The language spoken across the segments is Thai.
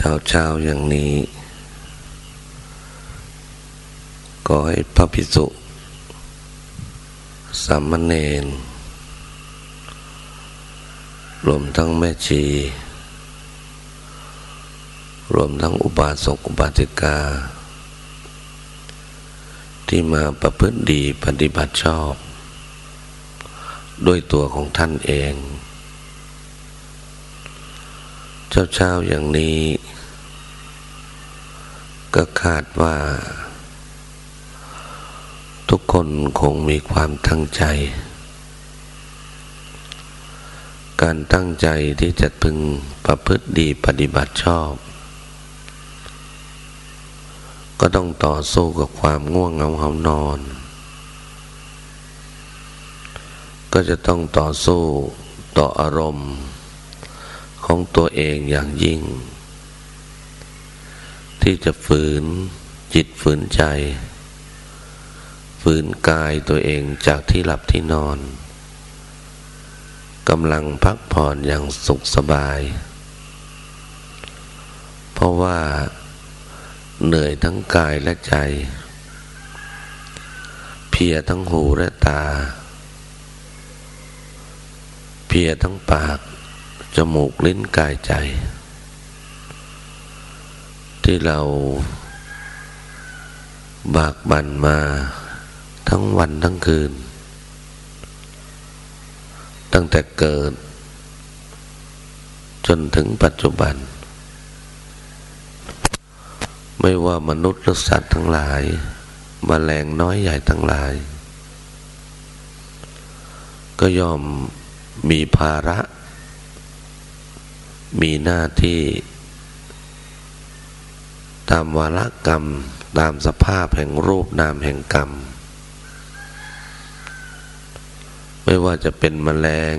เช้าเช้าอย่างนี้ ก็ให้พระภิกษุสามเณรรวมทั้งแม่ชี รวมทั้งอุบาสกอุบาสิกา ที่มาประพฤติดีปฏิบัติชอบ ด้วยตัวของท่านเอง เช้าเช้าอย่างนี้ ก็คาดว่า ทุกคนคงมีความตั้งใจ การตั้งใจที่จะพึงประพฤติดีปฏิบัติชอบ ก็ต้องต่อสู้กับความง่วงเหงาหานอน ก็จะต้องต่อสู้ต่ออารมณ์ ของตัวเองอย่างยิ่ง ที่จะฝืนจิตฝืนใจ ฝืนกายตัวเองจากที่หลับที่นอนกำลังพักผ่อนอย่างสุขสบาย เพราะว่าเหนื่อยทั้งกายและใจ เพียทั้งหูและตา เพียทั้งปาก จมูกลิ้นกายใจ ที่เราบากบั่นมาทั้งวันทั้งคืน ตั้งแต่เกิด จนถึงปัจจุบัน ไม่ว่ามนุษย์หรือสัตว์ทั้งหลายมแมลงน้อยใหญ่ทั้งหลาย ก็ยอมมีภาระ มีหน้าที่ ตามวาระกรรม ตามสภาพแห่งรูปนามแห่งกรรม ไม่ว่าจะเป็นมแมลง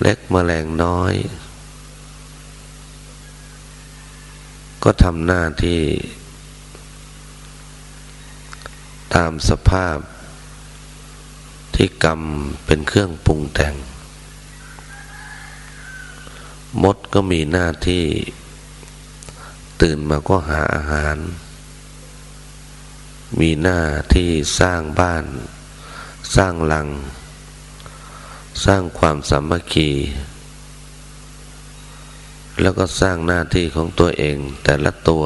เล็กมแมลงน้อย ก็ทำหน้าที่ ตามสภาพที่กรรมเป็นเครื่องปรุงแต่ง มดก็มีหน้าที่ตื่นมาก็หาอาหาร มีหน้าที่สร้างบ้าน สร้างหลัง สร้างความสามัคคี แล้วก็สร้างหน้าที่ของตัวเองแต่ละตัว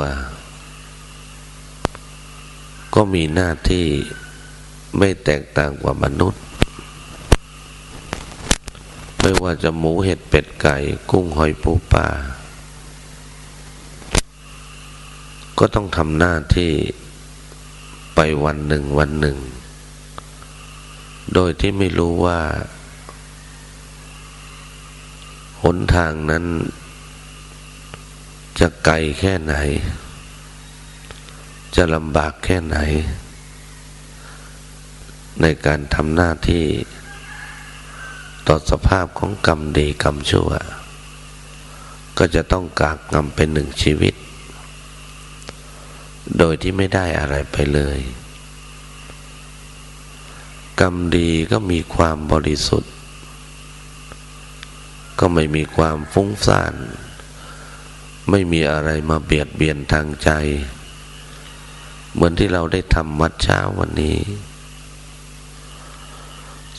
ก็มีหน้าที่ไม่แตกต่างกว่ามนุษย์ ไม่ว่าจะหมูเห็ดเป็ดไก่ กุ้งหอยปูปลาก็ต้องทำหน้าที่ไปวันหนึ่งวันหนึ่ง โดยที่ไม่รู้ว่า หนทางนั้น จะไกลแค่ไหน จะลำบากแค่ไหน ในการทำหน้าที่ ต่อสภาพของกรรมดีกรรมชั่ว ก็จะต้องกากกรรมเป็นหนึ่งชีวิต โดยที่ไม่ได้อะไรไปเลย กรรมดีก็มีความบริสุทธิ์ ก็ไม่มีความฟุ้งซ่าน ไม่มีอะไรมาเบียดเบียนทางใจ เหมือนที่เราได้ทำวัดเช้าวันนี้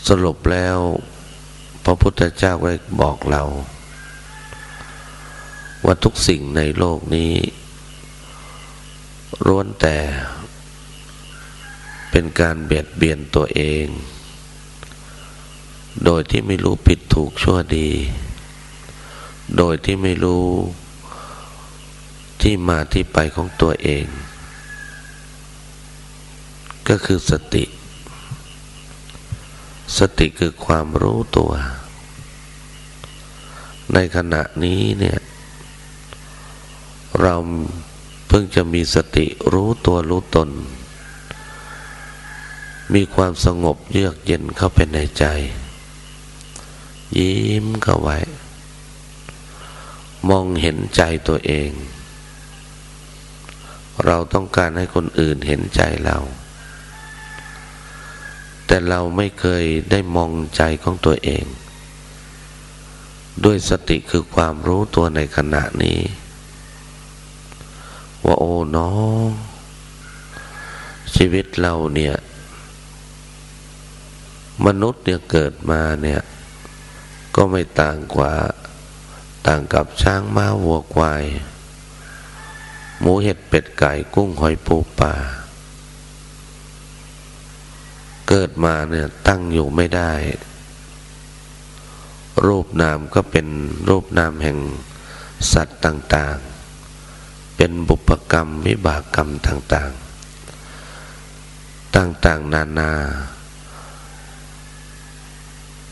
สรุปแล้ว พระพุทธเจ้าได้บอกเรา ว่าทุกสิ่งในโลกนี้ล้วนแต่ เป็นการเบียดเบียนตัวเอง โดยที่ไม่รู้ผิดถูกชั่วดี โดยที่ไม่รู้ที่มาที่ไปของตัวเอง ก็คือสติ สติคือความรู้ตัว ในขณะนี้เนี่ย เราเพิ่งจะมีสติรู้ตัวรู้ตน มีความสงบเยือกเย็นเข้าไปในใจ ยิ้มเข้าไว้ มองเห็นใจตัวเอง เราต้องการให้คนอื่นเห็นใจเรา แต่เราไม่เคยได้มองใจของตัวเอง ด้วยสติคือความรู้ตัวในขณะนี้ ว่าโอ้น้องชีวิตเราเนี่ย มนุษย์เนี่ยเกิดมาเนี่ย ก็ไม่ต่างกว่าต่างกับช้างม้าวัวควาย หมูเห็ดเป็ดไก่กุ้งหอยปูปลาเกิดมาเนี่ยตั้งอยู่ไม่ได้ รูปนามก็เป็นรูปนามแห่งสัตว์ต่างๆ เป็นบุพกรรมวิบากกรรมต่างๆ ต่างๆ นานา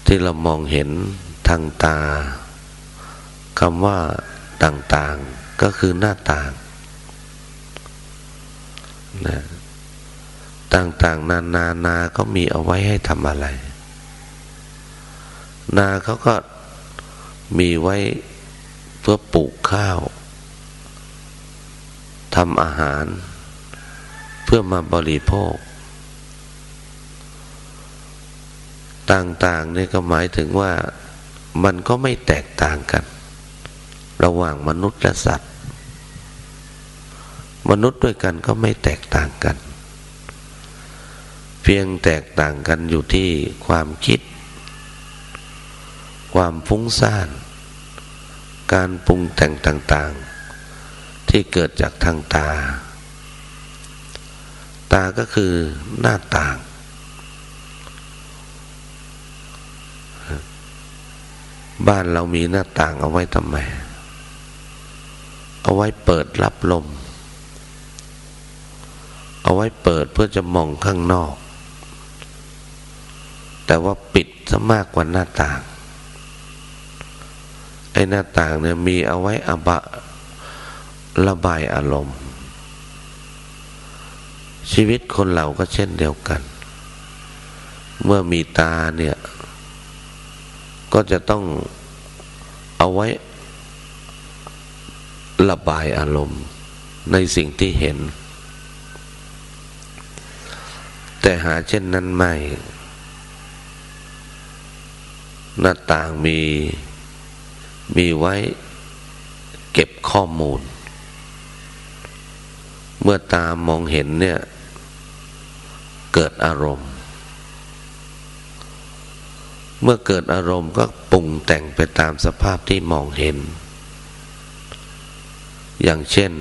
ที่เรามองเห็นทางตาคำว่าต่างๆ ก็คือหน้าต่างนะต่างๆ นานานา ก็มีเอาไว้ให้ทำอะไร นาเขาก็มีไว้เพื่อปลูกข้าวทำอาหาร เพื่อมาบริโภค ต่างๆนี่ก็หมายถึงว่ามันก็ไม่แตกต่างกัน ระหว่างมนุษย์และสัตว์ มนุษย์ด้วยกันก็ไม่แตกต่างกัน เพียงแตกต่างกันอยู่ที่ความคิด ความฟุ้งซ่าน การปรุงแต่งต่างๆ ที่เกิดจากทางตา ตาก็คือหน้าต่าง บ้านเรามีหน้าต่างเอาไว้ทำไม เอาไว้เปิดรับลม เอาไว้เปิดเพื่อจะมองข้างนอก แต่ว่าปิดซะมากกว่าหน้าต่าง อ้หน้าต่างเนี่ยมีเอาไว้อบะระบายอารมณ์ ชีวิตคนเราก็เช่นเดียวกัน เมื่อมีตาเนี่ย ก็จะต้องเอาไว้ระบายอารมณ์ในสิ่งที่เห็น แต่หาเช่นนั้นไม่ หน้าต่างมี มีไว้เก็บข้อมูล เมื่อตามองเห็นเนี่ย เกิดอารมณ์ เมื่อเกิดอารมณ์ก็ปรุงแต่งไปตามสภาพที่มองเห็น อย่างเช่น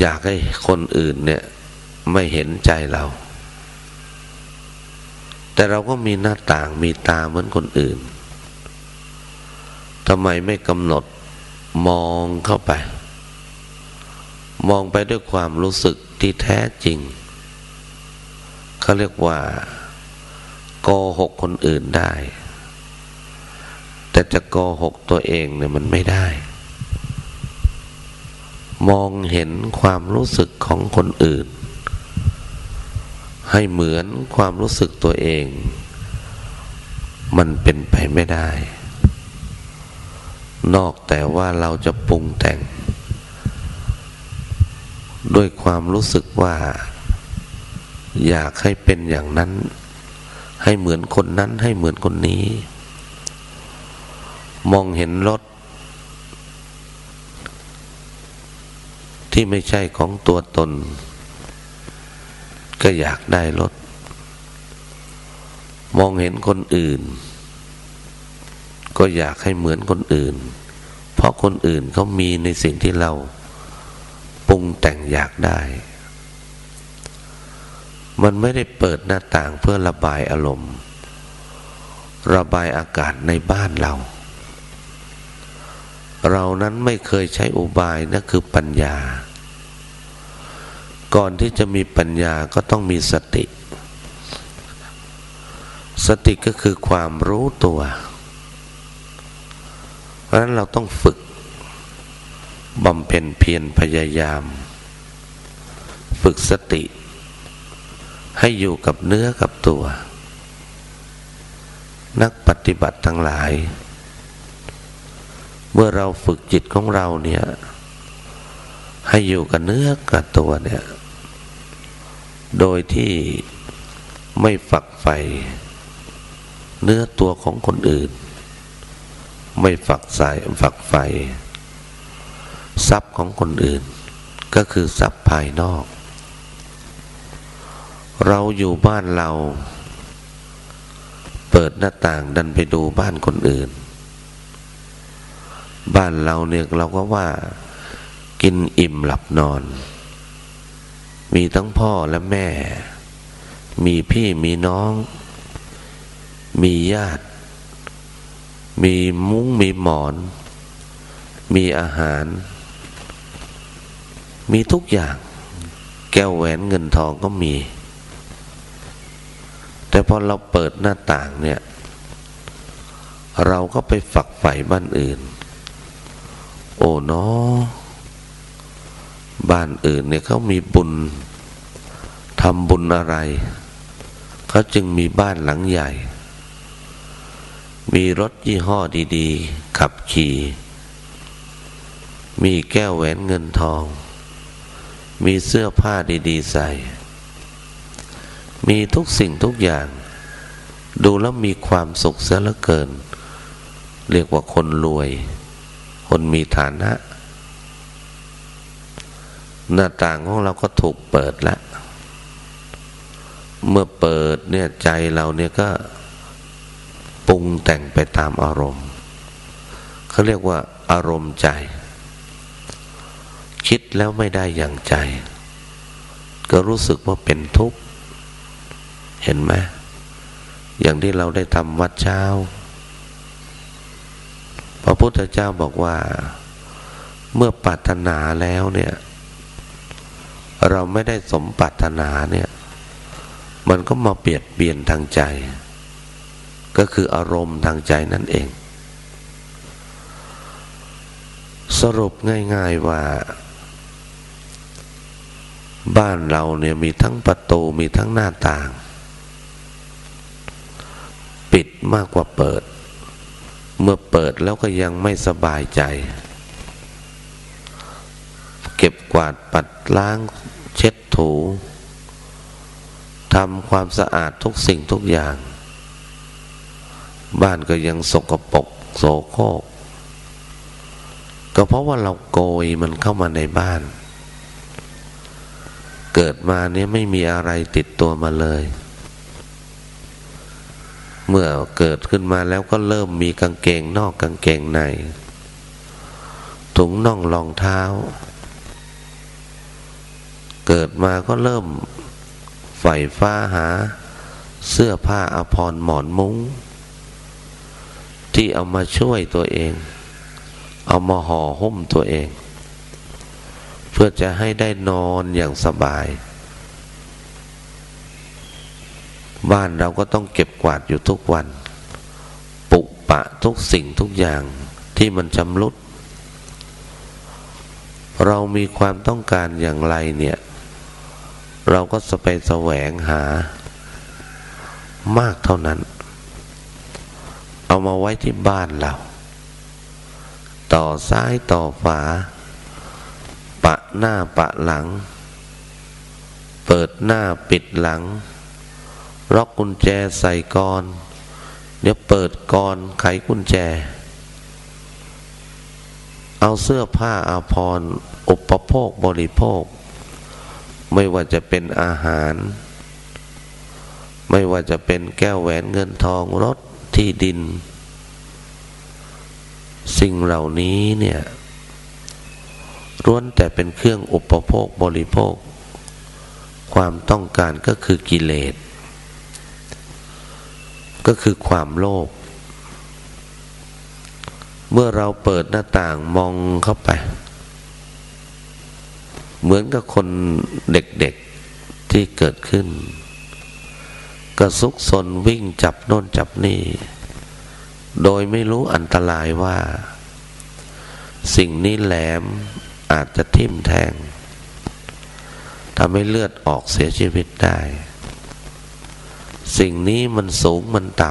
อยากให้คนอื่นเนี่ยไม่เห็นใจเราแต่เราก็มีหน้าต่างมีตาเหมือนคนอื่น ทำไมไม่กำหนดมองเข้าไป มองไปด้วยความรู้สึกที่แท้จริงเขาเรียกว่าโกหกคนอื่นได้ แต่จะโกหกตัวเองเนี่ยมันไม่ได้ มองเห็นความรู้สึกของคนอื่น ให้เหมือนความรู้สึกตัวเอง มันเป็นไปไม่ได้ นอกแต่ว่าเราจะปรุงแต่ง ด้วยความรู้สึกว่า อยากให้เป็นอย่างนั้น ให้เหมือนคนนั้นให้เหมือนคนนี้ มองเห็นรถ ที่ไม่ใช่ของตัวตน ก็อยากได้รถ มองเห็นคนอื่น ก็อยากให้เหมือนคนอื่น เพราะคนอื่นเขามีในสิ่งที่เราปรุงแต่งอยากได้ มันไม่ได้เปิดหน้าต่างเพื่อระบายอารมณ์ ระบายอากาศในบ้านเรา เรานั้นไม่เคยใช้อุบายนั่นคือปัญญา ก่อนที่จะมีปัญญาก็ต้องมีสติ สติก็คือความรู้ตัว เพราะฉะนั้นเราต้องฝึกบำเพ็ญเพียรพยายาม ฝึกสติ ให้อยู่กับเนื้อกับตัว นักปฏิบัติทั้งหลาย เมื่อเราฝึกจิตของเราเนี่ย ให้อยู่กับเนื้อกับตัวเนี่ย โดยที่ไม่ฝักใฝ่เนื้อตัวของคนอื่น ไม่ฝักใส่ฝักใฝ่ทรัพย์ของคนอื่น ก็คือทรัพย์ภายนอก เราอยู่บ้านเรา เปิดหน้าต่างดันไปดูบ้านคนอื่น บ้านเราเนี่ยเราก็ว่ากินอิ่มหลับนอน มีทั้งพ่อและแม่ มีพี่มีน้อง มีญาติ มีมุ้งมีหมอน มีอาหาร มีทุกอย่าง แก้วแหวนเงินทองก็มี แต่พอเราเปิดหน้าต่างเนี่ย เราก็ไปฝักใฝ่บ้านอื่น โอ้เนาะบ้านอื่นเนี่ยเขามีบุญทำบุญอะไร เขาจึงมีบ้านหลังใหญ่ มีรถยี่ห้อดีๆ ขับขี่ มีแก้วแหวนเงินทอง มีเสื้อผ้าดีๆใส่ มีทุกสิ่งทุกอย่าง ดูแล้วมีความสุขเสียเหลือเกิน เรียกว่าคนรวย คนมีฐานะ หน้าต่างของเราก็ถูกเปิดแล้ว เมื่อเปิดเนี่ยใจเราเนี่ยก็ ปรุงแต่งไปตามอารมณ์เขาเรียกว่า อารมณ์ใจ คิดแล้วไม่ได้อย่างใจ ก็รู้สึกว่าเป็นทุกข์ เห็นไหมอย่างที่เราได้ทำวัดเช้า พระพุทธเจ้าบอกว่า เมื่อปรารถนาแล้วเนี่ย เราไม่ได้สมปรารถนาเนี่ย มันก็มาเปลี่ยนเปลี่ยนทางใจ ก็คืออารมณ์ทางใจนั่นเอง สรุปง่ายๆว่า บ้านเราเนี่ยมีทั้งประตูมีทั้งหน้าต่าง ปิดมากกว่าเปิด เมื่อเปิดแล้วก็ยังไม่สบายใจ เก็บกวาดปัดล้างเช็ดถูทำความสะอาดทุกสิ่งทุกอย่าง บ้านก็ยังสกปรกโสโครกก็เพราะว่าเราโกยมันเข้ามาในบ้าน เกิดมาเนี้ยไม่มีอะไรติดตัวมาเลย เมื่อเกิดขึ้นมาแล้วก็เริ่มมีกางเกงนอกกางเกงในถุงน่องรองเท้า เกิดมาก็เริ่มใฝ่ฟ้าหา เสื้อผ้าอภรหมอนมุง้ง ที่เอามาช่วยตัวเอง เอามาห่อหุ้มตัวเอง เพื่อจะให้ได้นอนอย่างสบาย บ้านเราก็ต้องเก็บกวาดอยู่ทุกวัน ปุปะทุกสิ่งทุกอย่างที่มันชำรุด เรามีความต้องการอย่างไรเนี่ย เราก็จะไปแสวงหามากเท่านั้น เอามาไว้ที่บ้านเรา ต่อซ้ายต่อฝา ปะหน้าปะหลัง เปิดหน้าปิดหลัง ล็อกกุญแจใส่กรเดี๋ยวเปิดกรไขกุญแจ เอาเสื้อผ้าอาภรณ์อุปโภคบริโภค ไม่ว่าจะเป็นอาหาร ไม่ว่าจะเป็นแก้วแหวนเงินทองรถ ที่ดิน สิ่งเหล่านี้เนี่ยล้วนแต่เป็นเครื่องอุปโภคบริโภค ความต้องการก็คือกิเลส ก็คือความโลภเมื่อเราเปิดหน้าต่างมองเข้าไป เหมือนกับคนเด็กๆที่เกิดขึ้น กระซุกซนวิ่งจับโน่นจับนี่ โดยไม่รู้อันตรายว่า สิ่งนี้แหลมอาจจะทิ่มแทงทำให้เลือดออกเสียชีวิตได้ สิ่งนี้มันสูงมันต่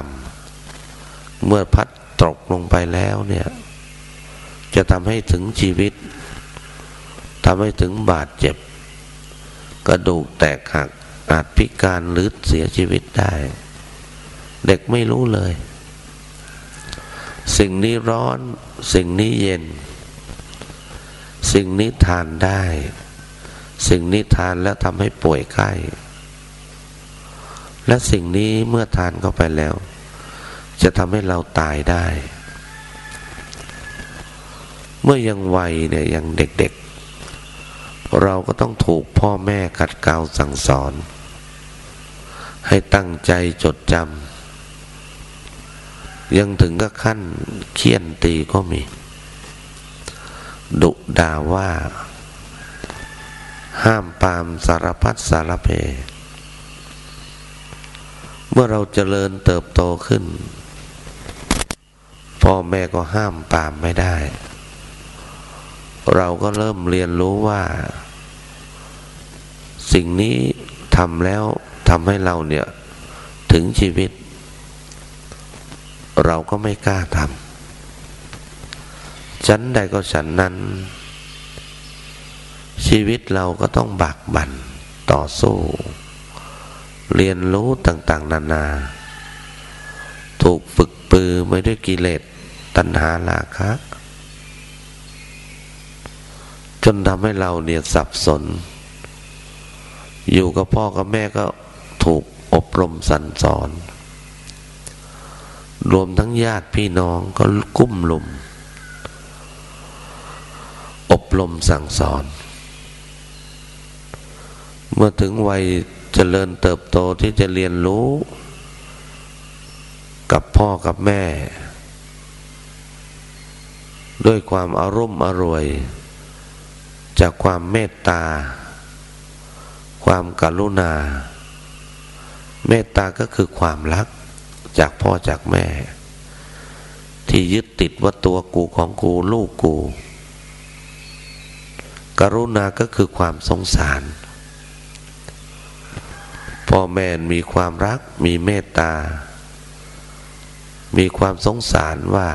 ำเมื่อพัดตกลงไปแล้วเนี่ย จะทำให้ถึงชีวิตทำให้ถึงบาดเจ็บ กระดูกแตกหัก อาจพิการหรือเสียชีวิตได้ เด็กไม่รู้เลย สิ่งนี้ร้อน สิ่งนี้เย็น สิ่งนี้ทานได้ สิ่งนี้ทานแล้วทำให้ป่วยไข้และสิ่งนี้เมื่อทานเข้าไปแล้ว จะทำให้เราตายได้ เมื่อยังวัยเนี่ยยังเด็กๆเราก็ต้องถูกพ่อแม่ขัดเกลาสั่งสอน ให้ตั้งใจจดจำยังถึงกับขั้นเคี่ยนตีก็มี ดุด่าว่า ห้ามปามสารพัดสารเพ เมื่อเราเจริญเติบโตขึ้น พ่อแม่ก็ห้ามปามไม่ได้ เราก็เริ่มเรียนรู้ว่า สิ่งนี้ทำแล้ว ทำให้เราเนี่ยถึงชีวิต เราก็ไม่กล้าทำฉันใดก็ฉันนั้น ชีวิตเราก็ต้องบักบั่นต่อสู้ เรียนรู้ต่างๆ นานา ถูกฝึกปือไม่ด้วยกิเลสตัณหาราคะจนทำให้เราเนี่ยสับสน อยู่กับพ่อกับแม่ก็ ถูกอบรมสั่นสอน รวมทั้งญาติพี่น้องก็กุ้มลุม อบรมสั่งสอน เมื่อถึงวัยเจริญเติบโตที่จะเรียนรู้ กับพ่อกับแม่ ด้วยความอารมณ์อรวย จากความเมตตา ความกรุณา เมตตาก็คือความรักจากพ่อจากแม่ ที่ยึดติดว่าตัวกูของกูลูกกู กรุณาก็คือความสงสาร พ่อแม่มีความรักมีเมตตา มีความสงสารว่า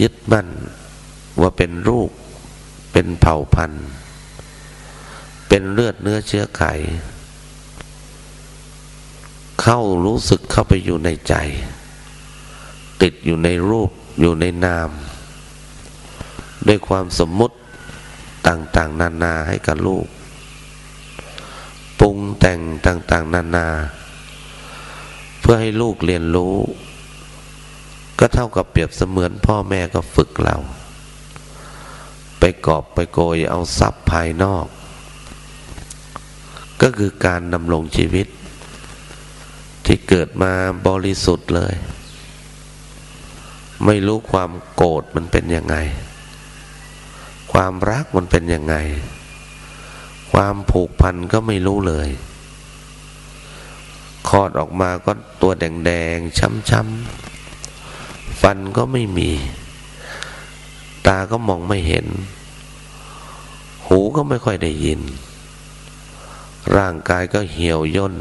ยึดมั่นว่าเป็นลูกเป็นเผ่าพันธุ์ เป็นเลือดเนื้อเชื้อไข เข้ารู้สึกเข้าไปอยู่ในใจ ติดอยู่ในรูปอยู่ในนาม ด้วยความสมมุติต่างๆ นานาให้กับลูกปรุงแต่งต่างๆ นานา เพื่อให้ลูกเรียนรู้ ก็เท่ากับเปรียบเสมือนพ่อแม่ก็ฝึกเรา ไปกอบไปโกยเอาทรัพย์ภายนอก ก็คือการดำรงชีวิต ที่เกิดมาบริสุทธิ์เลย ไม่รู้ความโกรธมันเป็นยังไง ความรักมันเป็นยังไง ความผูกพันก็ไม่รู้เลยคลอดออกมาก็ตัวแดงๆ ช้ำๆ ฟันก็ไม่มี ตาก็มองไม่เห็น หูก็ไม่ค่อยได้ยิน ร่างกายก็เหี่ยวย่น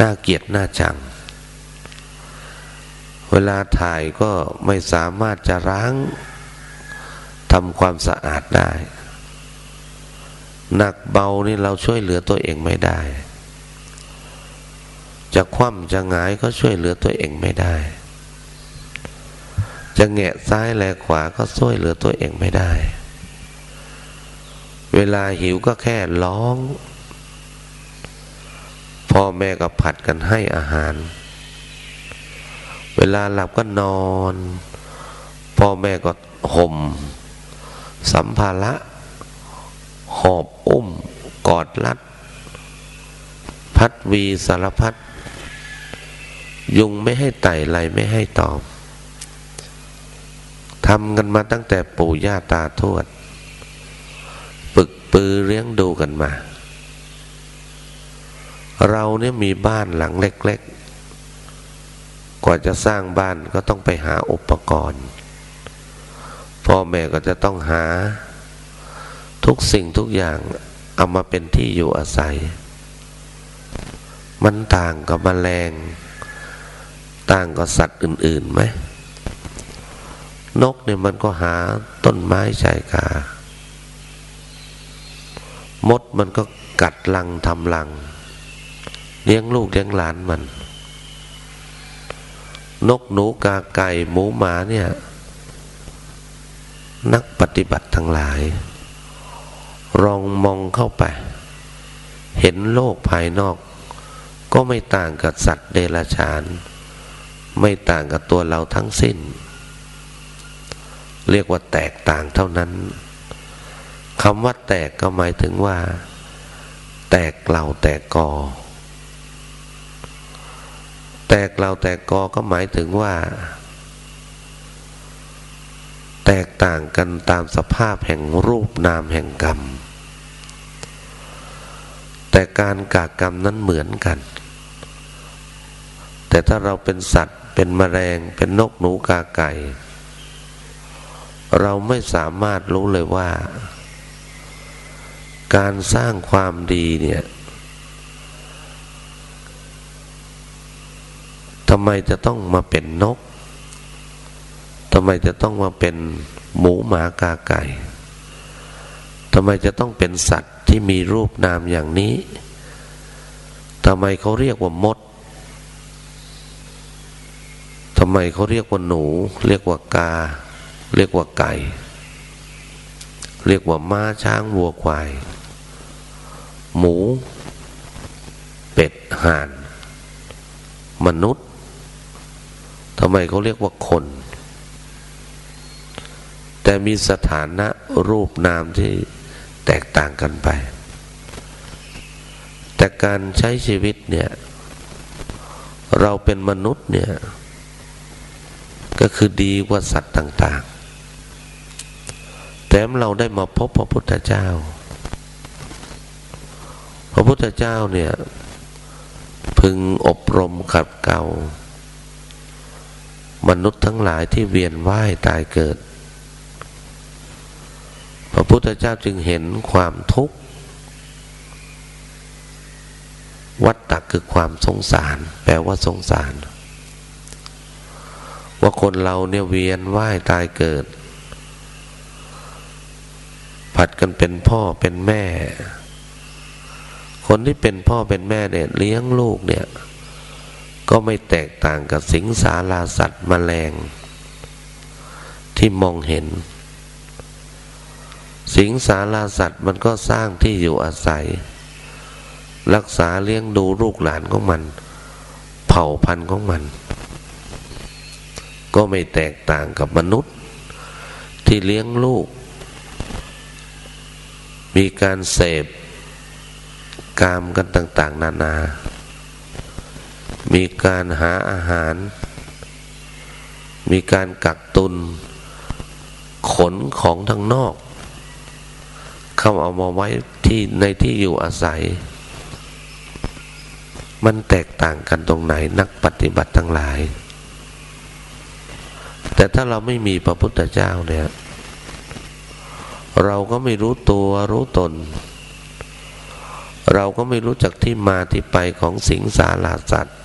น่าเกลียดน่าจัง เวลาถ่ายก็ไม่สามารถจะล้างทำความสะอาดได้ หนักเบานี่เราช่วยเหลือตัวเองไม่ได้ จะคว่ำจะหงายก็ช่วยเหลือตัวเองไม่ได้ จะแงะซ้ายแลขวาก็ช่วยเหลือตัวเองไม่ได้ เวลาหิวก็แค่ร้อง พ่อแม่ก็ผัดกันให้อาหาร เวลาหลับก็นอน พ่อแม่ก็ห่ม สัมภาระหอบอุ้ม กอดรัด พัดวีสารพัด ยุงไม่ให้ไต่ไรไม่ให้ตอบทำกันมาตั้งแต่ปู่ย่าตาทวด ปึกปือเลี้ยงดูกันมา เราเนี่ยมีบ้านหลังเล็ก ๆ กว่าจะสร้างบ้านก็ต้องไปหาอุปกรณ์ พ่อแม่ก็จะต้องหา ทุกสิ่งทุกอย่างเอามาเป็นที่อยู่อาศัย มันต่างกับมแมลง ต่างกับสัตว์อื่นๆไหม นกเนี่ยมันก็หาต้นไม้ชายคามดมันก็กัดลังทำลัง เลี้ยงลูกเลี้ยงหลานมัน นกหนูกาไก่หมูหมาเนี่ย นักปฏิบัติทั้งหลาย ลองมองเข้าไป เห็นโลกภายนอก ก็ไม่ต่างกับสัตว์เดรัจฉาน ไม่ต่างกับตัวเราทั้งสิ้น เรียกว่าแตกต่างเท่านั้นคำว่าแตกก็หมายถึงว่า แตกเหล่าแตกกอ แตกเหล่าแตกกอก็หมายถึงว่า แตกต่างกันตามสภาพแห่งรูปนามแห่งกรรม แต่การกากกรรมนั้นเหมือนกัน แต่ถ้าเราเป็นสัตว์เป็นมแมลงเป็นนกหนูกาไก่ เราไม่สามารถรู้เลยว่า การสร้างความดีเนี่ย ทำไมจะต้องมาเป็นนกทำไมจะต้องมาเป็นหมูหมากาไก่ทำไมจะต้องเป็นสัตว์ที่มีรูปนามอย่างนี้ทำไมเขาเรียกว่ามดทำไมเขาเรียกว่าหนู เรียกว่ากา เรียกว่าไก่ เรียกว่าม้าช้างวัวควาย หมู เป็ดห่าน มนุษย์ ทำไมเขาเรียกว่าคน แต่มีสถานะรูปนามที่แตกต่างกันไป แต่การใช้ชีวิตเนี่ย เราเป็นมนุษย์เนี่ย ก็คือดีกว่าสัตว์ต่าง ๆ แต่เราได้มาพบพระพุทธเจ้า พระพุทธเจ้าเนี่ย พึงอบรมขัดเกลา มนุษย์ทั้งหลายที่เวียนว่ายตายเกิด พระพุทธเจ้าจึงเห็นความทุกข์ วัฏฏะคือความสงสาร แปลว่าสงสาร ว่าคนเราเนี่ยเวียนว่ายตายเกิด ผัดกันเป็นพ่อเป็นแม่ คนที่เป็นพ่อเป็นแม่เนี่ยเลี้ยงลูกเนี่ย ก็ไม่แตกต่างกับสิงสาราสัตว์มแมลง ที่มองเห็น สิงสาราสัตว์มันก็สร้างที่อยู่อาศัย รักษาเลี้ยงดูลูกหลานของมัน เผ่าพันธุ์ของมัน ก็ไม่แตกต่างกับมนุษย์ ที่เลี้ยงลูก มีการเสพกามกันต่าง ๆ นานา มีการหาอาหาร มีการกักตุน ขนของทางนอก เข้าเอามาไว้ที่ในที่อยู่อาศัย มันแตกต่างกันตรงไหนนักปฏิบัติทั้งหลาย แต่ถ้าเราไม่มีพระพุทธเจ้าเนี่ย เราก็ไม่รู้ตัวรู้ตนเราก็ไม่รู้จักที่มาที่ไปของสิงสาราสัตว์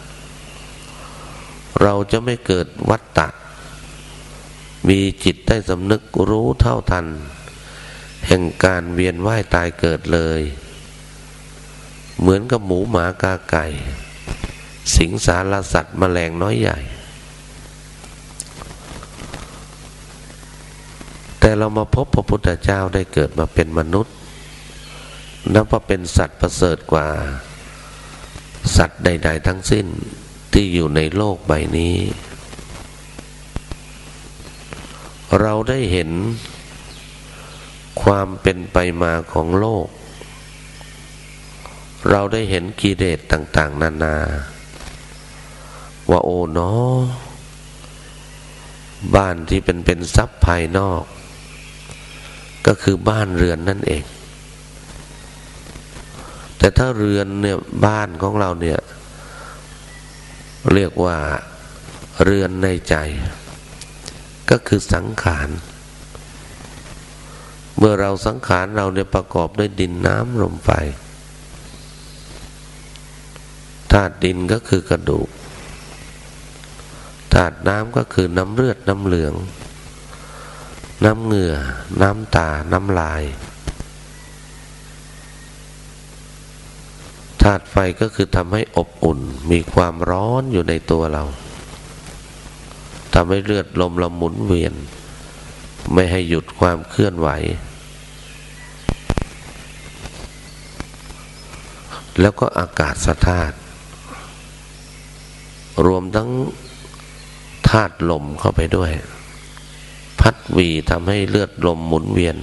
เราจะไม่เกิดวัตตะมีจิตได้สำนึกรู้เท่าทัน แห่งการเวียนว่ายตายเกิดเลย เหมือนกับหมูหมากาไก่ สิงสารสัตว์มแมลงน้อยใหญ่ แต่เรามาพบพระพุทธเจ้าได้เกิดมาเป็นมนุษย์นับว่าเป็นสัตว์ประเสริฐกว่า สัตว์ใด ๆ ทั้งสิ้น ที่อยู่ในโลกใบนี้ เราได้เห็นความเป็นไปมาของโลก เราได้เห็นกิเลสต่าง ๆ นานา ว่าโอ๋เนาะบ้านที่เป็นเป็นทรัพย์ภายนอก ก็คือบ้านเรือนนั่นเอง แต่ถ้าเรือนเนี่ยบ้านของเราเนี่ย เรียกว่าเรือนในใจ ก็คือสังขารเมื่อเราสังขารเราเนี่ยประกอบด้วยดินน้ำลมไฟธาตุดินก็คือกระดูกธาตุน้ำก็คือน้ำเลือดน้ำเหลือง น้ำเหงื่อ น้ำตา น้ำลาย ธาตุไฟก็คือทำให้อบอุ่น มีความร้อนอยู่ในตัวเราทำให้เลือดลมเราหมุนเวียน ไม่ให้หยุดความเคลื่อนไหว แล้วก็อากาศสธาตุรวมทั้งธาตุลมเข้าไปด้วย พัดวีทำให้เลือดลมหมุนเวียน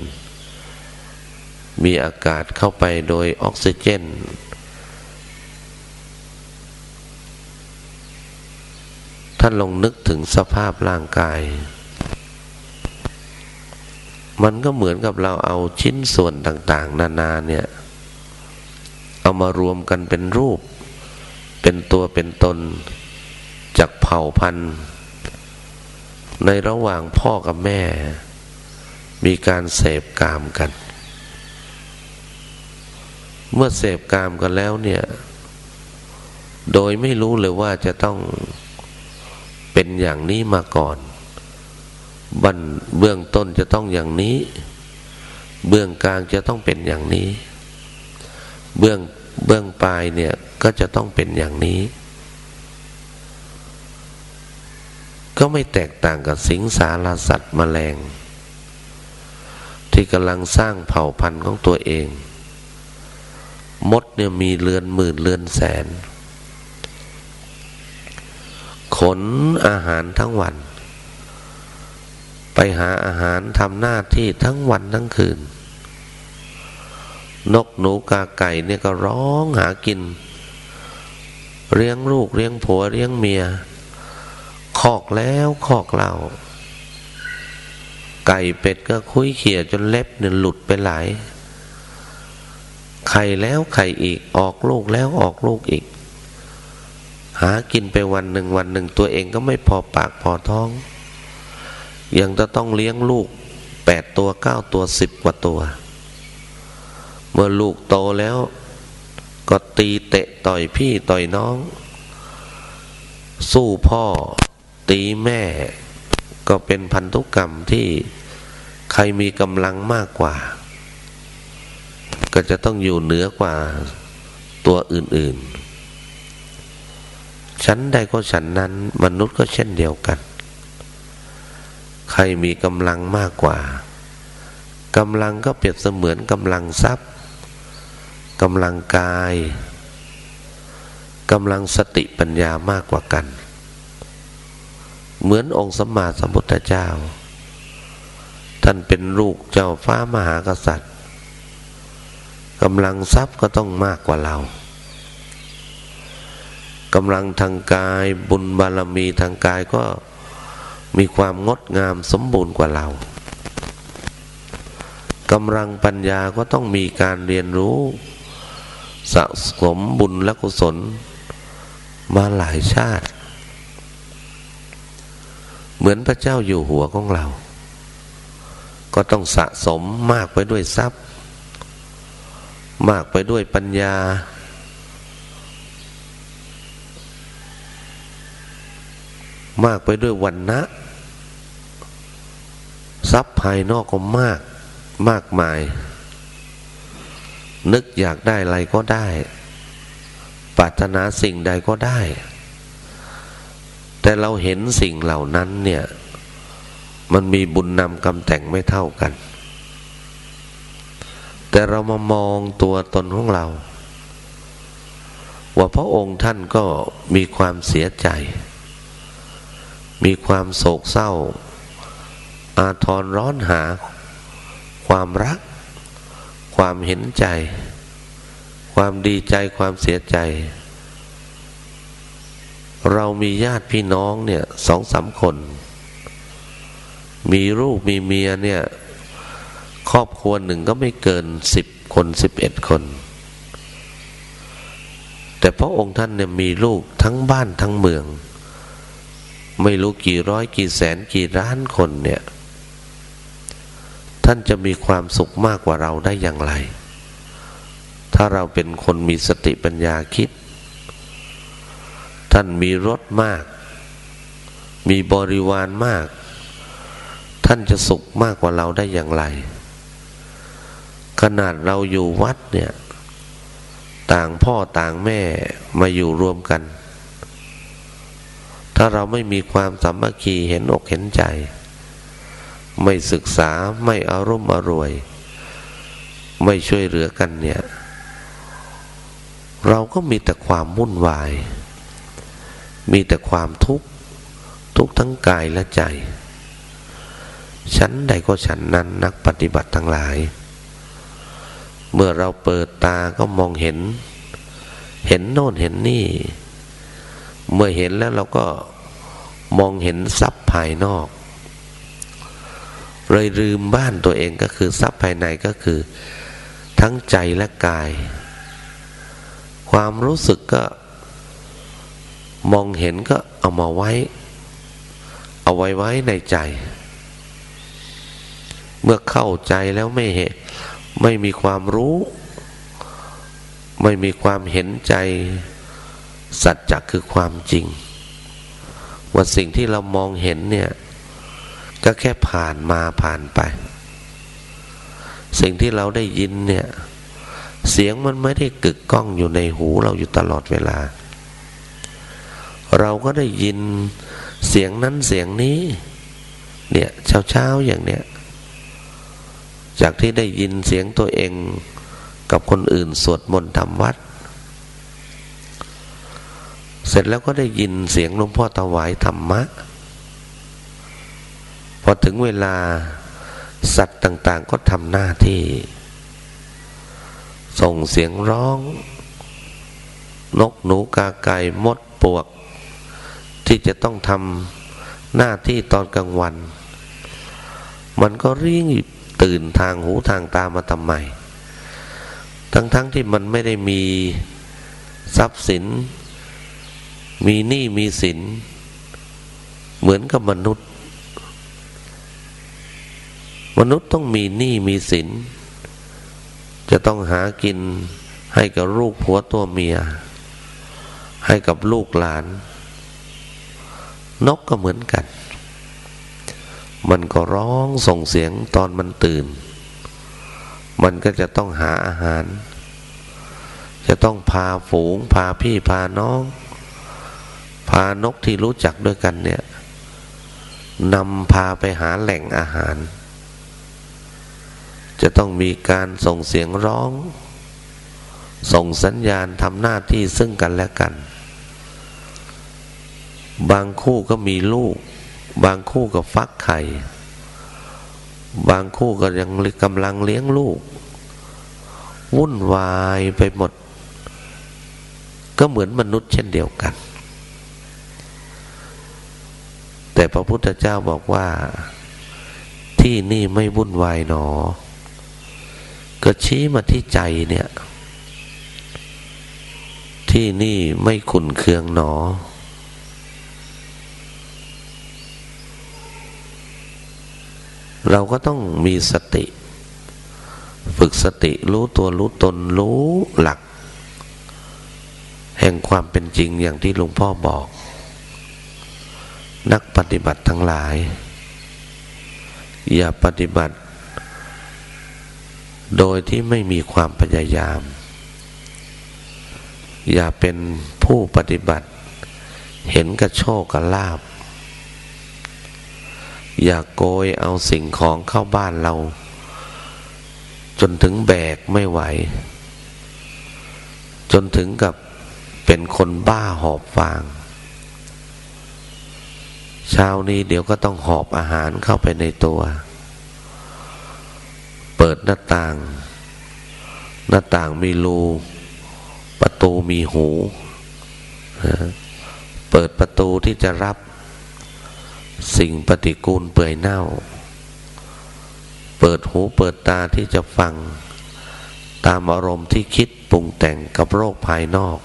มีอากาศเข้าไปโดยออกซิเจน ท่านลงนึกถึงสภาพร่างกาย มันก็เหมือนกับเราเอาชิ้นส่วนต่าง ๆ นานาเนี่ย เอามารวมกันเป็นรูป เป็นตัวเป็นตน จากเผ่าพันธุ์ ในระหว่างพ่อกับแม่ มีการเสพกามกัน เมื่อเสพกามกันแล้วเนี่ย โดยไม่รู้เลยว่าจะต้อง อย่างนี้มาก่อนบันเบื้องต้นจะต้องอย่างนี้ เบื้องกลางจะต้องเป็นอย่างนี้ เบื้องเบื้องปลายเนี่ยก็จะต้องเป็นอย่างนี้ ก็ไม่แตกต่างกับสิงสารสัตว์มแมลง ที่กำลังสร้างเผ่าพันธุ์ของตัวเอง มดเนี่ยมีเรือนหมื่นเรือนแสน ขนอาหารทั้งวัน ไปหาอาหารทำหน้าที่ทั้งวันทั้งคืน นกหนูกาไก่เนี่ยก็ร้องหากิน เลี้ยงลูกเลี้ยงผัวเลี้ยงเมีย คอกแล้วคอกเล่า ไก่เป็ดก็คุยเขี่ยจนเล็บเนี่ยหลุดไปหลายไข่แล้วไข่อีกออกลูกแล้วออกลูกอีก หากินไปวันหนึ่งวันหนึ่งตัวเองก็ไม่พอปากพอท้อง ยังจะต้องเลี้ยงลูกแปดตัวเก้าตัวสิบกว่าตัว เมื่อลูกโตแล้ว ก็ตีเตะต่อยพี่ต่อยน้อง สู้พ่อ ตีแม่ ก็เป็นพันธุกรรมที่ใครมีกำลังมากกว่า ก็จะต้องอยู่เหนือกว่าตัวอื่นๆ ฉันใดก็ฉันนั้น มนุษย์ก็เช่นเดียวกัน ใครมีกำลังมากกว่ากำลังก็เปรียบเสมือนกำลังทรัพย์กำลังกายกำลังสติปัญญามากกว่ากัน เหมือนองค์สัมมาสัมพุทธเจ้า ท่านเป็นลูกเจ้าฟ้ามหากษัตริย์กำลังทรัพย์ก็ต้องมากกว่าเรา กำลังทางกายบุญบารมีทางกายก็มีความงดงามสมบูรณ์กว่าเรากำลังปัญญาก็ต้องมีการเรียนรู้ สะสมบุญและกุศล มาหลายชาติ เหมือนพระเจ้าอยู่หัวของเรา ก็ต้องสะสมมากไปด้วยทรัพย์ มากไปด้วยปัญญา มากไปด้วยวันนะทรัพย์ภายนอกก็มากมากมาย นึกอยากได้อะไรก็ได้ ปรารถนาสิ่งใดก็ได้ แต่เราเห็นสิ่งเหล่านั้นเนี่ย มันมีบุญนำกำแต่งไม่เท่ากัน แต่เรามามองตัวตนของเรา ว่าพระองค์ท่านก็มีความเสียใจ มีความโศกเศร้า อาทรร้อนหา ความรัก ความเห็นใจ ความดีใจความเสียใจ เรามีญาติพี่น้องเนี่ยสองสามคน มีลูกมีเมียเนี่ยครอบครัวหนึ่งก็ไม่เกินสิบคนสิบเอ็ดคน แต่พระองค์ท่านเนี่ยมีลูกทั้งบ้านทั้งเมือง ไม่รู้กี่ร้อยกี่แสนกี่ล้านคนเนี่ย ท่านจะมีความสุขมากกว่าเราได้อย่างไร ถ้าเราเป็นคนมีสติปัญญาคิด ท่านมีรถมาก มีบริวารมาก ท่านจะสุขมากกว่าเราได้อย่างไร ขนาดเราอยู่วัดเนี่ย ต่างพ่อต่างแม่มาอยู่รวมกัน ถ้าเราไม่มีความสามัคคีเห็นอกเห็นใจ ไม่ศึกษาไม่อารมณ์อรวย ไม่ช่วยเหลือกันเนี่ย เราก็มีแต่ความวุ่นวาย มีแต่ความทุกข์ ทุกทั้งกายและใจ ฉันใดก็ฉันนั้นนักปฏิบัติทั้งหลาย เมื่อเราเปิดตาก็มองเห็น เห็นโน่นเห็นนี่ เมื่อเห็นแล้วเราก็มองเห็นทรัพย์ภายนอก เลยลืมบ้านตัวเองก็คือทรัพย์ภายในก็คือ ทั้งใจและกาย ความรู้สึกก็มองเห็นก็เอามาไว้ เอาไว้ไว้ในใจ เมื่อเข้าใจแล้วไม่เห็น ไม่มีความรู้ ไม่มีความเห็นใจ สัจจะคือความจริง ว่าสิ่งที่เรามองเห็นเนี่ย ก็แค่ผ่านมาผ่านไป สิ่งที่เราได้ยินเนี่ย เสียงมันไม่ได้กึกก้องอยู่ในหูเราอยู่ตลอดเวลา เราก็ได้ยินเสียงนั้นเสียงนี้ เนี่ยเช้าๆอย่างเนี้ยจากที่ได้ยินเสียงตัวเองกับคนอื่นสวดมนต์ทำวัด เสร็จแล้วก็ได้ยินเสียงหลวงพ่อถวายธรรมะ พอถึงเวลาสัตว์ต่างๆ ก็ทำหน้าที่ ส่งเสียงร้อง นกหนูกาไก่มดปวก ที่จะต้องทำหน้าที่ตอนกลางวัน มันก็รีงตื่นทางหูทางตามาทำไมทั้งๆทที่มันไม่ได้มีทรัพย์สิน มีหนี้มีสิน เหมือนกับมนุษย์ มนุษย์ต้องมีหนี้มีสิน จะต้องหากินให้กับลูกผัวตัวเมีย ให้กับลูกหลาน นกก็เหมือนกัน มันก็ร้องส่งเสียงตอนมันตื่น มันก็จะต้องหาอาหาร จะต้องพาฝูงพาพี่พาน้อง พานกที่รู้จักด้วยกันเนี่ยนำพาไปหาแหล่งอาหาร จะต้องมีการส่งเสียงร้อง ส่งสัญญาณทำหน้าที่ซึ่งกันและกัน บางคู่ก็มีลูก บางคู่ก็ฟักไข่ บางคู่ก็ยังกำลังเลี้ยงลูก วุ่นวายไปหมด ก็เหมือนมนุษย์เช่นเดียวกัน แต่พระพุทธเจ้าบอกว่าที่นี่ไม่วุ่นวายหนอ ก็ชี้มาที่ใจเนี่ย ที่นี่ไม่ขุนเคืองหนอ เราก็ต้องมีสติ ฝึกสติรู้ตัวรู้ตนรู้หลัก แห่งความเป็นจริงอย่างที่หลวงพ่อบอก นักปฏิบัติทั้งหลาย อย่าปฏิบัติ โดยที่ไม่มีความพยายาม อย่าเป็นผู้ปฏิบัติ เห็นกระโชกกระลาบ อย่าโกยเอาสิ่งของเข้าบ้านเรา จนถึงแบกไม่ไหว จนถึงกับเป็นคนบ้าหอบฟาง เช้านี้เดี๋ยวก็ต้องหอบอาหารเข้าไปในตัว เปิดหน้าต่าง หน้าต่างมีรู ประตูมีหู เปิดประตูที่จะรับสิ่งปฏิกูลเปื่อยเน่า เปิดหูเปิดตาที่จะฟัง ตามอารมณ์ที่คิดปรุงแต่งกับโรคภายนอก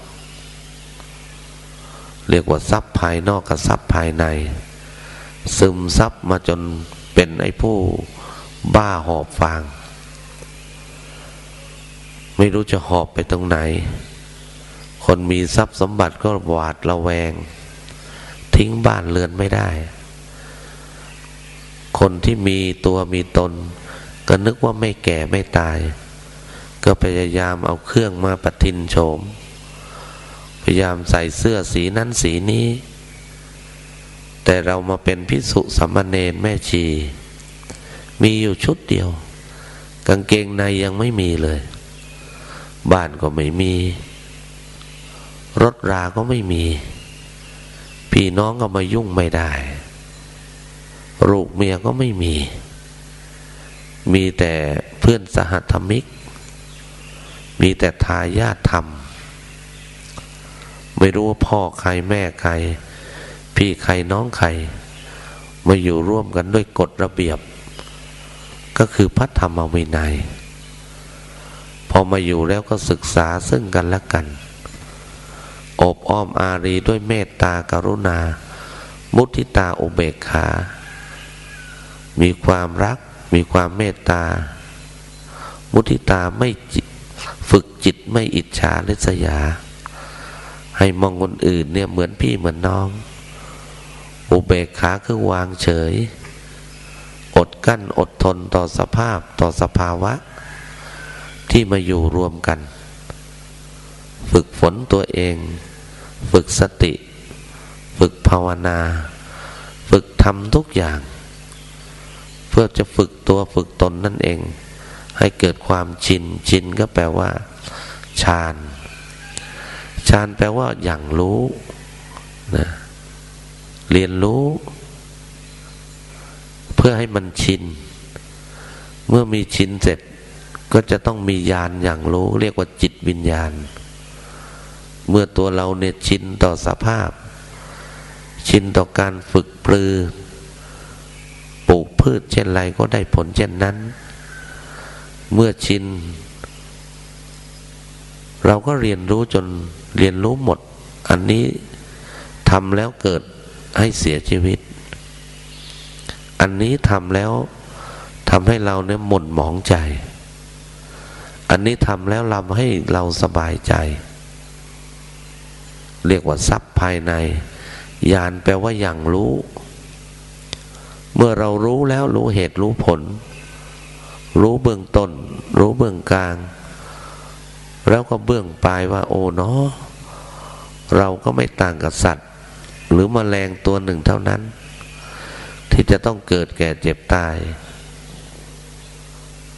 เรียกว่าทรัพย์ภายนอกกับทรัพย์ภายใน ซึมซับมาจนเป็นไอ้ผู้บ้าหอบฟาง ไม่รู้จะหอบไปตรงไหน คนมีทรัพย์สมบัติก็หวาดระแวง ทิ้งบ้านเรือนไม่ได้ คนที่มีตัวมีตน ก็นึกว่าไม่แก่ไม่ตาย ก็พยายามเอาเครื่องมาปะทินโฉม พยายามใส่เสื้อสีนั้นสีนี้ แต่เรามาเป็นพิสุสัมมเนนแม่ชี มีอยู่ชุดเดียว กางเกงในยังไม่มีเลย บ้านก็ไม่มี รถราก็ไม่มี พี่น้องก็มายุ่งไม่ได้ลูกเมียก็ไม่มี มีแต่เพื่อนสหธรรมิก มีแต่ทายาทธรรม ไม่รู้ว่าพ่อใครแม่ใคร พี่ใครน้องใครมาอยู่ร่วมกันด้วยกฎระเบียบ ก็คือพระธรรมวินัย พอมาอยู่แล้วก็ศึกษาซึ่งกันและกัน อบอ้อมอารีด้วยเมตตากรุณา มุทิตาอุเบกขา มีความรัก มีความเมตตา มุทิตาไม่ฝึกจิตไม่อิจฉาริษยา ให้มองคนอื่นเนี่ยเหมือนพี่เหมือนน้อง อุเบกขาคือวางเฉย อดกั้นอดทนต่อสภาพต่อสภาวะ ที่มาอยู่รวมกัน ฝึกฝนตัวเอง ฝึกสติ ฝึกภาวนา ฝึกทำทุกอย่าง เพื่อจะฝึกตัวฝึกตนนั่นเอง ให้เกิดความชินชินก็แปลว่าฌานฌานแปลว่าอย่างรู้นะ เรียนรู้ เพื่อให้มันชิน เมื่อมีชินเสร็จก็จะต้องมีญาณอย่างรู้ เรียกว่าจิตวิญญาณ เมื่อตัวเราเนี่ยชินต่อสภาพ ชินต่อการฝึกปลือ ปลูกพืชเช่นไรก็ได้ผลเช่นนั้น เมื่อชิน เราก็เรียนรู้จนเรียนรู้หมด อันนี้ทำแล้วเกิด ให้เสียชีวิต อันนี้ทำแล้วทำให้เราเนี่ยหม่นหมองใจ อันนี้ทำแล้วทำให้เราสบายใจ เรียกว่าทรัพย์ภายในญาณแปลว่าอย่างรู้ เมื่อเรารู้แล้วรู้เหตุรู้ผล รู้เบื้องต้น รู้เบื้องกลาง แล้วก็เบื้องปลายว่าโอ้เนาะเราก็ไม่ต่างกับสัตว์ หรือมแมลงตัวหนึ่งเท่านั้น ที่จะต้องเกิดแก่เจ็บตาย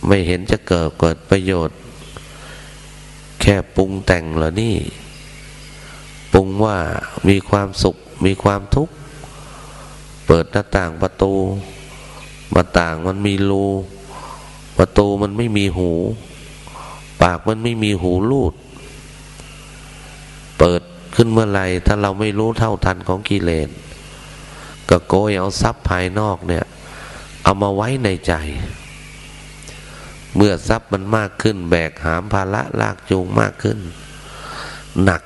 ไม่เห็นจะเกิดเกิดประโยชน์ แค่ปรุงแต่งเหรอนี่ ปรุงว่ามีความสุขมีความทุกข์ เปิดหน้าต่างประตูมาต่างมันมีรูประตูมันไม่มีหู ปากมันไม่มีหูลูด เปิด ขึ้นเมื่อไรถ้าเราไม่รู้เท่าทันของกิเลสก็โกยเอาทรัพย์ภายนอกเนี่ย เอามาไว้ในใจ เมื่อทรัพย์มันมากขึ้น แบกหามภาระลากจูงมากขึ้น หนัก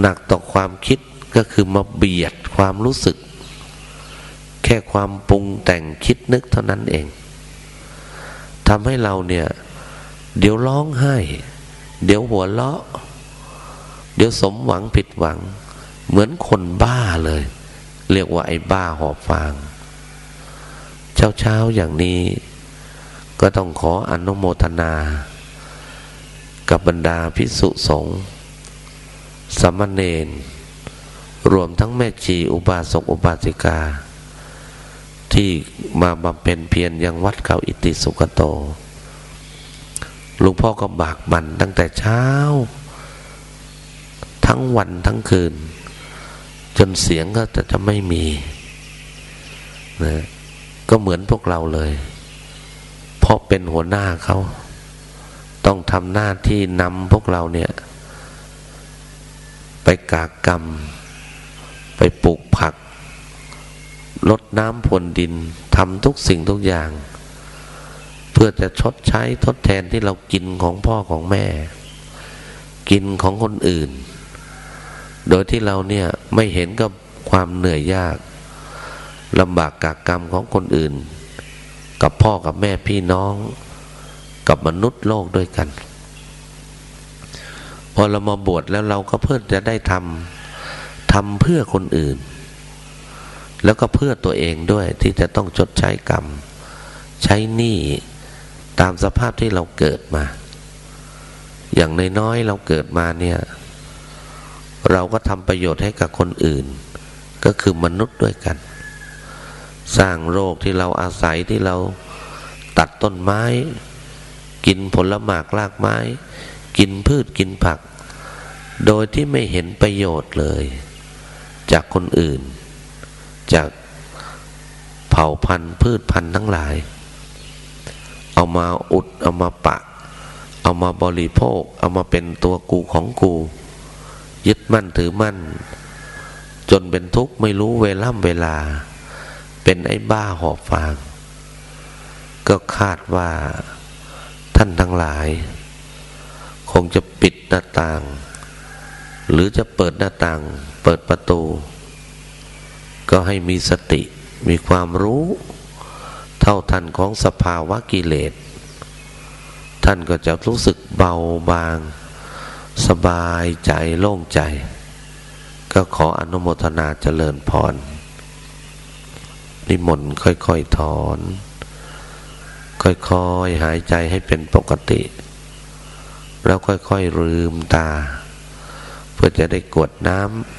หนักต่อความคิดก็คือมาเบียดความรู้สึก แค่ความปรุงแต่งคิดนึกเท่านั้นเองทำให้เราเนี่ย เดี๋ยวร้องไห้ เดี๋ยวหัวเราะ เดี๋ยวสมหวังผิดหวัง เหมือนคนบ้าเลย เรียกว่าไอ้บ้าหอบฟาง เช้าเช้าอย่างนี้ ก็ต้องขออนุโมทนา กับบรรดาพิสุสงฆ์สมณเณรรวมทั้งแม่ชีอุบาสกอุบาสิกา ที่มาบำเพ็ญเพียรยังวัดเขาอิติสุกโตหลวงพ่อก็บากบันตั้งแต่เช้า ทั้งวันทั้งคืน จนเสียงก็จะจะไม่มีนะก็เหมือนพวกเราเลย เพราะเป็นหัวหน้าเขา ต้องทำหน้าที่นำพวกเราเนี่ย ไปกากกรรม ไปปลูกผักลดน้ำพรวนดินทำทุกสิ่งทุกอย่าง เพื่อจะชดใช้ทดแทนที่เรากินของพ่อของแม่ กินของคนอื่น โดยที่เราเนี่ยไม่เห็นกับความเหนื่อยยากลำบากกากกรรมของคนอื่น กับพ่อกับแม่พี่น้อง กับมนุษย์โลกด้วยกัน พอเรามาบวชแล้วเราก็เพื่อจะได้ทำทำเพื่อคนอื่น แล้วก็เพื่อตัวเองด้วยที่จะต้องชดใช้กรรม ใช้หนี้ตามสภาพที่เราเกิดมา อย่างน้อยๆเราเกิดมาเนี่ย เราก็ทำประโยชน์ให้กับคนอื่น ก็คือมนุษย์ด้วยกัน สร้างโรคที่เราอาศัยที่เราตัดต้นไม้ กินผลหมากรากไม้ กินพืชกินผัก โดยที่ไม่เห็นประโยชน์เลย จากคนอื่น จากเผ่าพันธุ์พืชพันธุ์ทั้งหลาย เอามาอุดเอามาปะ เอามาบริโภค เอามาเป็นตัวกูของกู ยึดมั่นถือมั่น จนเป็นทุกข์ไม่รู้เวล่ำเวลา เป็นไอ้บ้าหอบฟาง ก็คาดว่าท่านทั้งหลาย คงจะปิดหน้าต่าง หรือจะเปิดหน้าต่าง เปิดประตู ก็ให้มีสติมีความรู้ เท่าทันของสภาวะกิเลส ท่านก็จะรู้สึกเบาบาง สบายใจโล่งใจ ก็ขออนุโมทนาเจริญพรนิมนต์ค่อยๆถอน ค่อยๆหายใจให้เป็นปกติ แล้วค่อยๆลืมตา เพื่อจะได้กวดน้ำ